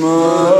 Mãe.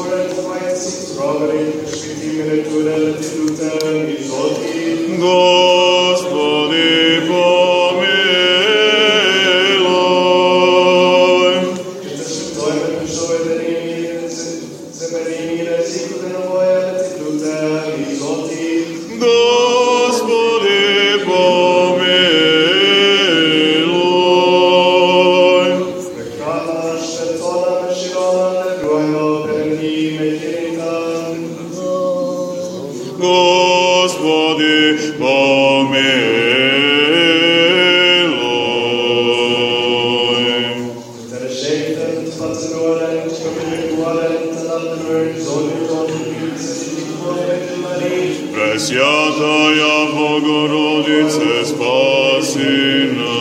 Gospod Francis Roglič, ki ti me ne tudi, da ti tudi, in zoti. Gospod. Господи, помилуй. Пресвятая Богородице, спаси нас.